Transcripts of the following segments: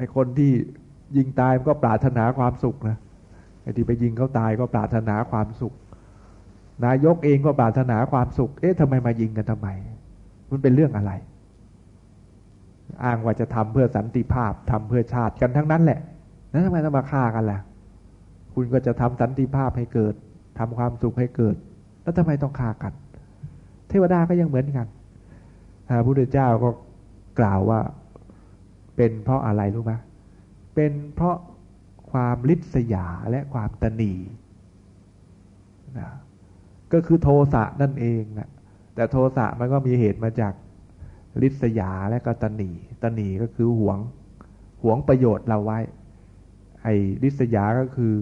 ไอ้คนที่ยิงตายมันก็ปรารถนาความสุขนะไอ้ที่ไปยิงเขาตายก็ปรารถนาความสุข นายกเองก็ปรารถนาความสุข เอ๊ะทำไมมายิงกันทำไม มันเป็นเรื่องอะไร อ้างว่าจะทำเพื่อสันติภาพทำเพื่อชาติกันทั้งนั้นแหละแล้วทำไมต้องมาฆ่ากันล่ะ คุณก็จะทำสันติภาพให้เกิดทำความสุขให้เกิด แล้วทำไมต้องฆ่ากัน เทวดาก็ยังเหมือนกันพระพุทธเจ้าก็กล่าวว่า เป็นเพราะอะไรรู้ไหมเป็นเพราะความลิษยาและความตนีนะก็คือโทสะนั่นเองนะแต่โทสะมันก็มีเหตุมาจากลิษยาและก็ตนีตนีก็คือหวงหวงประโยชน์เราไว้ ไอ้ลิษยาก็คือ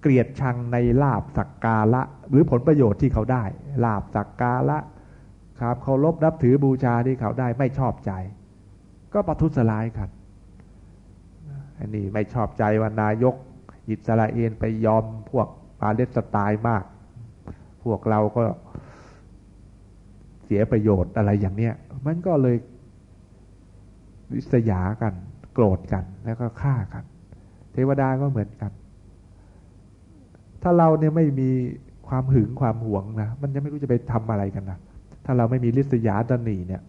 เกลียดชังในลาบสักการะ หรือผลประโยชน์ที่เขาได้ ลาบสักการะครับเคารพนับถือบูชาที่เขาได้ไม่ชอบใจ ก็ประทุษร้ายกันอันนี้ไม่ชอบใจว่านายกอิสราเอลไปยอมพวกปาเลสไตน์มาก พวกเราก็เสียประโยชน์อะไรอย่างเนี้ย มันก็เลยวิสยากัน โกรธกันแล้วก็ฆ่ากัน เทวดาก็เหมือนกัน ถ้าเราเนี่ยไม่มีความหึงความหวงนะมันจะไม่รู้จะไปทำอะไรกันนะถ้าเราไม่มีลิษยาตนีเนี่ย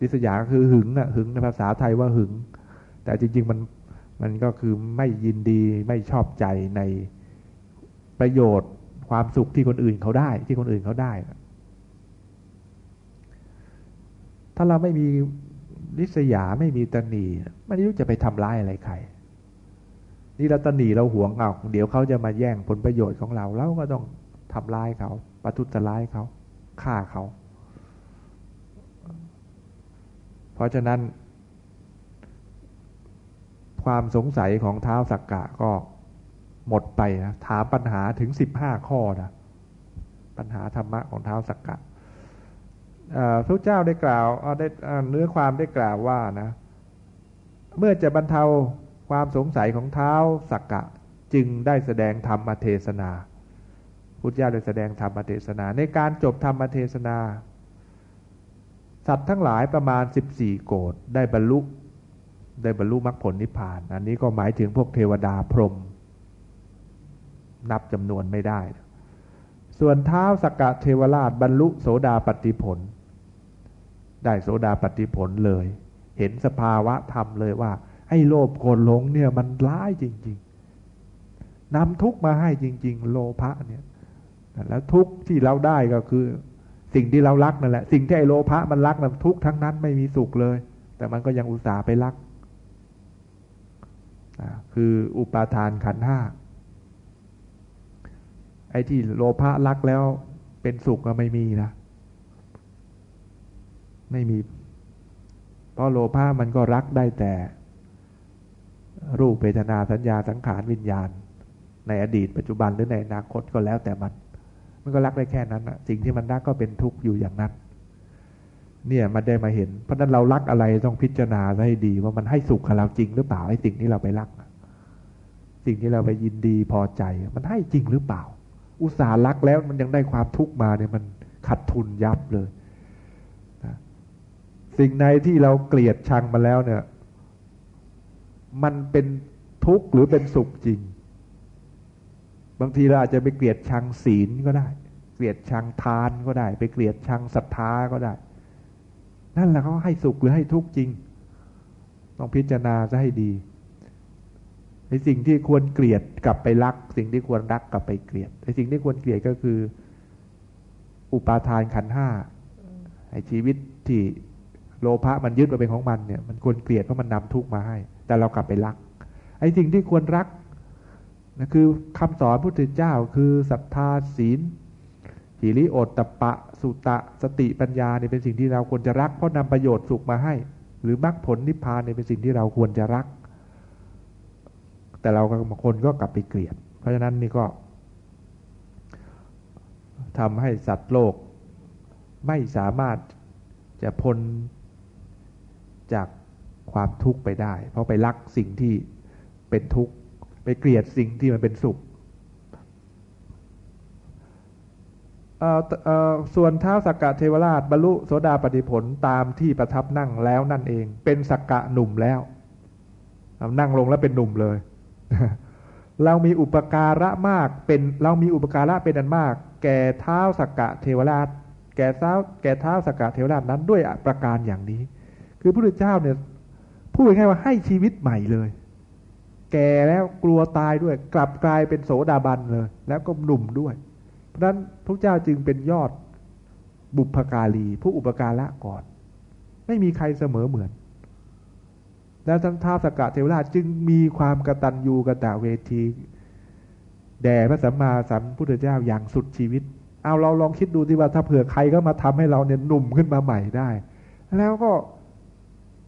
ลิษยาคือหึงนะหึงในภาษาไทยว่าหึง แต่จริง ๆ มันมันก็คือไม่ยินดีไม่ชอบใจในประโยชน์ความสุขที่คนอื่นเขาได้ ที่คนอื่นเขาได้ถ้าเราไม่มีลิษยาไม่มีตนีไม่รู้จะไปทำร้ายอะไรใครนี่เราตนีเราหวงเอาเดี๋ยวเขาจะมาแย่งผลประโยชน์ของเราเราก็ต้องทำร้ายเขาประทุษร้ายเขาฆ่าเขา เพราะฉะนั้น ความสงสัยของเท้าสักกะก็หมดไปนะถามปัญหาถึงสิบห้าข้อนะปัญหาธรรมะของเท้าสักกะพระเจ้าได้กล่าวได้เนื้อความได้กล่าวว่านะเมื่อจะบรรเทาความสงสัยของเท้าสักกะจึงได้แสดงธรรมเทศนาพุทธเจ้าได้แสดงธรรมเทศนา ในการจบธรรมเทศนา สัตว์ทั้งหลายประมาณสิบสี่โกดได้บรรลุ ได้บรรลุมรรคผลนิพพาน อันนี้ก็หมายถึงพวกเทวดาพรหมนับจำนวนไม่ได้ ส่วนเท้าสกกะเทวราชบรรลุโสดาปฏิผล ได้โสดาปฏิผลเลย เห็นสภาวะธรรมเลยว่าไอ้โลภโกรธหลงเนี่ยมันร้ายจริง ๆนำทุกมาให้จริง ๆ โลภะเนี่ย แล้วทุกที่เราได้ก็คือ สิ่งที่เรารักนั่นแหละ สิ่งที่ไอ้โลภะมันรักนั่นทุกทั้งนั้นไม่มีสุขเลย แต่มันก็ยังอุตส่าห์ไปรักคืออุปาทานขันห้าไอ้ที่โลภะรักแล้วเป็นสุขก็ไม่มีนะ ไม่มี เพราะโลภะมันก็รักได้แต่ รูปเวทนาสัญญาสังขารวิญญาณ ในอดีตปัจจุบันหรือในอนาคตก็แล้วแต่มัน มันก็รักได้แค่นั้นนะสิ่งที่มันรักก็เป็นทุกข์อยู่อย่างนั้น เนี่ยมันได้มาเห็น เพราะนั้นเรารักอะไรต้องพิจารณาให้ดี ว่ามันให้สุขกับเราจริงหรือเปล่าไอ้สิ่งที่เราไปรัก สิ่งที่เราไปยินดีพอใจ มันให้จริงหรือเปล่า อุตส่าห์รักแล้วมันยังได้ความทุกข์มาเนี่ยมันขัดทุนยับเลยนะสิ่งในที่เราเกลียดชังมาแล้วเนี่ย มันเป็นทุกข์หรือเป็นสุขจริง บางทีเราอาจจะไปเกลียดชังศีลก็ได้ เกลียดชังทานก็ได้ ไปเกลียดชังศรัทธาก็ได้ นั่นแหละเขาให้สุขหรือให้ทุกข์จริง ต้องพิจารณาจะให้ดีในสิ่งที่ควรเกลียดกลับไปรัก สิ่งที่ควรรักกลับไปเกลียดในสิ่งที่ควรเกลียดก็คือ อุปาทานขันห้าไอชีวิตที่โลภะมันยึดมาเป็นของมันเนี่ย มันควรเกลียดเพราะมันนำทุกข์มาให้ แต่เรากลับไปรัก ไอสิ่งที่ควรรัก นะคือคำสอนพุทธเจ้าคือศรัทธาศีลหิริโอตตะปะ สุตะ สติปัญญาเนี่ยเป็นสิ่งที่เราควรจะรัก เพราะนำประโยชน์สุขมาให้ หรือมรรคผลนิพพานเนี่ยเป็นสิ่งที่เราควรจะรัก แต่เราบางคนก็กลับไปเกลียด เพราะฉะนั้นนี่ก็ทำให้สัตว์โลก ไม่สามารถจะพ้นจากความทุกข์ไปได้ เพราะไปรักสิ่งที่เป็นทุกข์ ไปเกลียดสิ่งที่มันเป็นสุขส่วนเท้าสักกะเทวราชบรรลุโสดาปฏิผลตามที่ประทับนั่งแล้วนั่นเอง เป็นสักกะหนุ่มแล้ว นั่งลงแล้วเป็นหนุ่มเลย เรามีอุปการะมากเป็นเรามีอุปการะเป็นอันมาก แก่เท้าสักกะเทวราช แก่เท้าแก่เท้าสักกะเทวราชนั้นด้วยประการอย่างนี้ คือพระพุทธเจ้าเนี่ยพูดง่ายว่าให้ชีวิตใหม่เลย แก่แล้วกลัวตายด้วย กลับกลายเป็นโสดาบันเลย แล้วก็หนุ่มด้วย เพราะนั้นพระเจ้าจึงเป็นยอดบุพการี ผู้อุปการะก่อน ไม่มีใครเสมอเหมือน แล้วท่านท้าวสกกะเทวราชจึงมีความกระตัญญูกระตะเวทีแด่พระสัมมาสัมพุทธเจ้าอย่างสุดชีวิต เอาเราลองคิดดูที่ว่าถ้าเผื่อใครก็มาทำให้เราเนี่ยหนุ่มขึ้นมาใหม่ได้ แล้วก็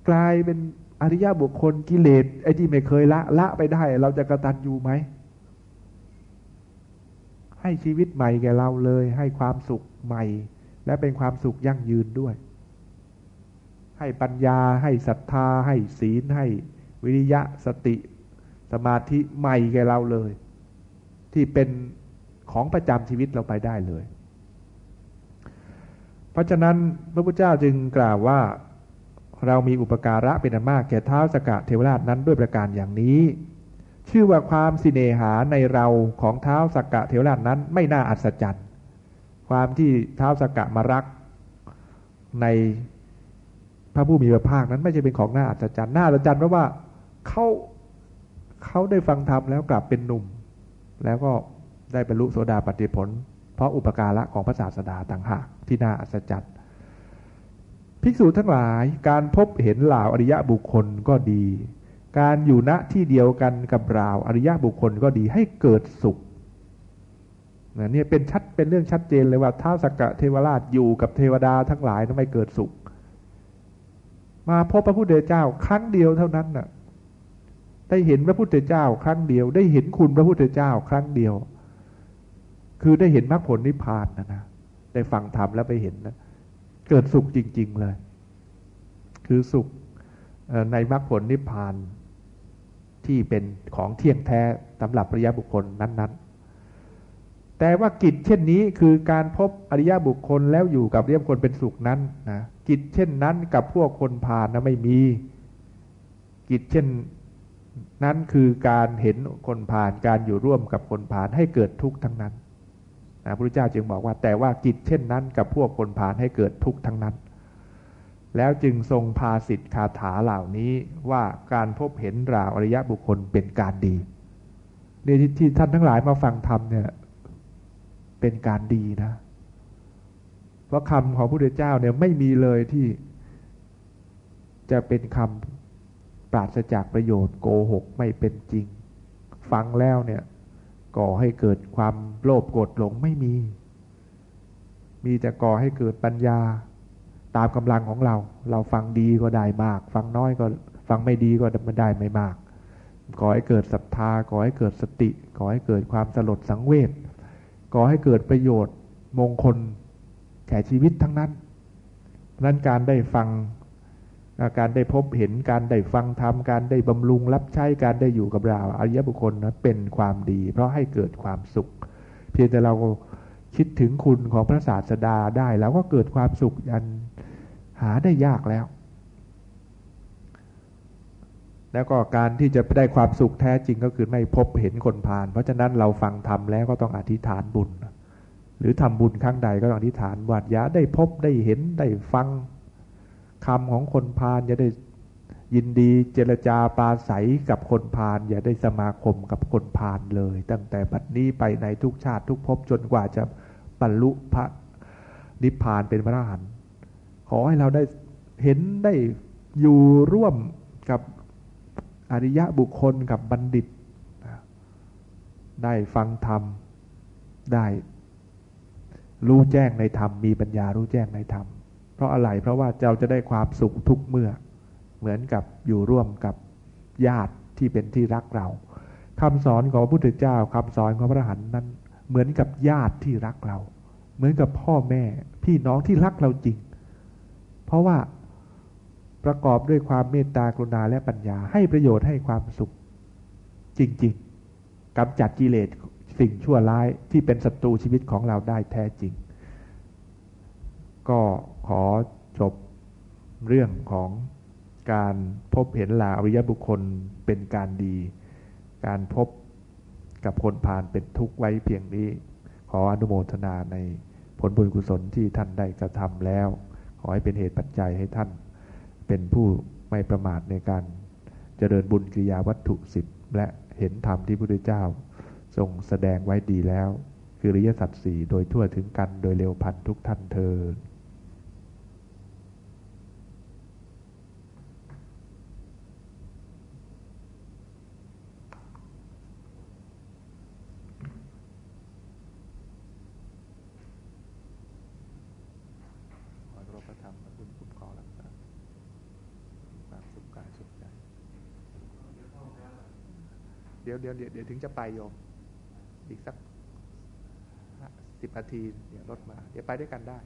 กลายเป็น อริยบุคคลกิเลสไอ้ที่ไม่เคยละ ละไปได้ เราจะกระตันอยู่ไหม ให้ชีวิตใหม่แก่เราเลย ให้ความสุขใหม่ และเป็นความสุขยั่งยืนด้วย ให้ปัญญาให้ศรัทธา ให้ศีล ให้วิริยะสติ สมาธิใหม่แก่เราเลย ที่เป็นของประจำชีวิตเราไปได้เลย เพราะฉะนั้นพระพุทธเจ้าจึงกล่าวว่า เรามีอุปการะเป็นอันมากแก่เท้าสกะเทวราชนั้นด้วยประการอย่างนี้ ชื่อว่าความสิเนหาในเราของเท้าสกกะเทวราชนั้นไม่น่าอัศจรรย์ความที่เท้าสกกะมารักในพระผู้มีพระภาคนั้นไม่ใช่เป็นของน่าอัศจรรย์น่าอัศจรรย์เพราะว่าเขาเขาได้ฟังธรรมแล้วกลับเป็นหนุ่ม แล้วก็ได้บรรลุโสดาปัตติผล เพราะอุปการะของพระศาสดาต่างหากที่น่าอัศจรรย์ ภิกษุทั้งหลายการพบเห็นเหล่าอริยะบุคคลก็ดี การอยู่ณที่เดียวกันกับเหล่าอริยะบุคคลก็ดีให้เกิดสุขนี่เป็นชัดเป็นเรื่องชัดเจนเลยว่าท้าสกกะเทวราชอยู่กับเทวดาทั้งหลายทำไมเกิดสุข มาพบพระพุทธเจ้าครั้งเดียวเท่านั้นน่ะได้เห็นพระพุทธเจ้าครั้งเดียว ได้เห็นคุณพระพุทธเจ้าครั้งเดียว คือได้เห็นมรรคผลนิพพานนะนะได้ฟังธรรมแล้วไปเห็นนะ เกิดสุขจริง ๆเลย คือสุขในมรรคผลนิพพานที่เป็นของเที่ยงแท้สำหรับอริยบุคคลนั้น ๆ แต่ว่ากิจเช่นนี้คือการพบอริยบุคคลแล้วอยู่กับอริยบุคคลเป็นสุขนั้นนะกิจเช่นนั้นกับพวกคนผ่านนะไม่มี กิจเช่นนั้นคือการเห็นคนผ่านการอยู่ร่วมกับคนผ่านให้เกิดทุกข์ทั้งนั้น พระพุทธเจ้าจึงบอกว่าแต่ว่ากิจเช่นนั้นกับพวกคนผ่านให้เกิดทุกข์ทั้งนั้น แล้วจึงทรงพาสิทธิคาถาเหล่านี้ว่าการพบเห็นราวอริยะบุคคลเป็นการดีเนี่ยที่ท่านทั้งหลายมาฟังธรรมเนี่ยเป็นการดีนะ เพราะคำของพระพุทธเจ้าเนี่ยไม่มีเลยที่จะเป็นคำปราศจากประโยชน์โกหกไม่เป็นจริง ฟังแล้วเนี่ย ก่อให้เกิดความโลภโกรธหลงไม่มี มีแต่ก่อให้เกิดปัญญาตามกำลังของเรา เราฟังดีก็ได้มาก ฟังน้อยก็ฟังไม่ดีก็ไม่ได้ไม่มาก ก่อให้เกิดศรัทธาก่อให้เกิดสติ ก่อให้เกิดความสลดสังเวชก่อให้เกิดประโยชน์มงคลแก่ชีวิตทั้งนั้นนั้นการได้ฟัง การได้พบเห็นการได้ฟังธรรมการได้บำรุงรับใช้การได้อยู่กับเราอริยบุคคลนะเป็นความดี เพราะให้เกิดความสุข เพียงแต่เราคิดถึงคุณของพระศาสดาได้ แล้วก็เกิดความสุขอันหาได้ยากแล้ว แล้วก็การที่จะได้ความสุขแท้จริงก็คือไม่พบเห็นคนผ่านเพราะฉะนั้นเราฟังธรรมแล้วก็ต้องอธิษฐานบุญ หรือทำบุญครั้งใดก็ต้องอธิษฐานวัดยาได้พบได้เห็นได้ฟัง คำของคนพาลอย่าได้ยินดีเจรจาปาศัยกับคนพาลอย่าได้สมาคมกับคนพาลเลย ตั้งแต่บัดนี้ไปในทุกชาติทุกภพจนกว่าจะบรรลุพระนิพพานเป็นพระอรหันต์ขอให้เราได้เห็นได้อยู่ร่วมกับอริยะบุคคลกับบัณฑิต ได้ฟังธรรม ได้รู้แจ้งในธรรม มีปัญญารู้แจ้งในธรรม เพราะอะไรเพราะว่าเราจะได้ความสุขทุกเมื่อ เหมือนกับอยู่ร่วมกับญาติที่เป็นที่รักเราคำสอนของพระพุทธเจ้าคำสอนของพระหันนั้น เหมือนกับญาติที่รักเรา เหมือนกับพ่อแม่พี่น้องที่รักเราจริง เพราะว่าประกอบด้วยความเมตตากรุณาและปัญญาให้ประโยชน์ให้ความสุข จริง ๆกำจัดกิเลสสิ่งชั่วร้ายที่เป็นศัตรูชีวิตของเราได้แท้จริง ก็ขอจบเรื่องของการพบเห็นลาอริยบุคคลเป็นการดี การพบกับคนผ่านเป็นทุกข์ไว้เพียงนี้ ขออนุโมทนาในผลบุญกุศลที่ท่านได้กระทำแล้ว ขอให้เป็นเหตุปัจจัยให้ท่าน เป็นผู้ไม่ประมาทในการเจริญบุญกิริยาวัตถุสิบและเห็นธรรมที่พระพุทธเจ้า ทรงแสดงไว้ดีแล้ว คือริยสัจสี่โดยทั่วถึงกันโดยเร็วพันทุกท่านเธอ ดี๋ยวเดี๋ยวเดี๋ยวถึงจะไปโยม อีกสักสิบนาทีเดี๋ยวรถมา เดี๋ยวไปด้วยกันได้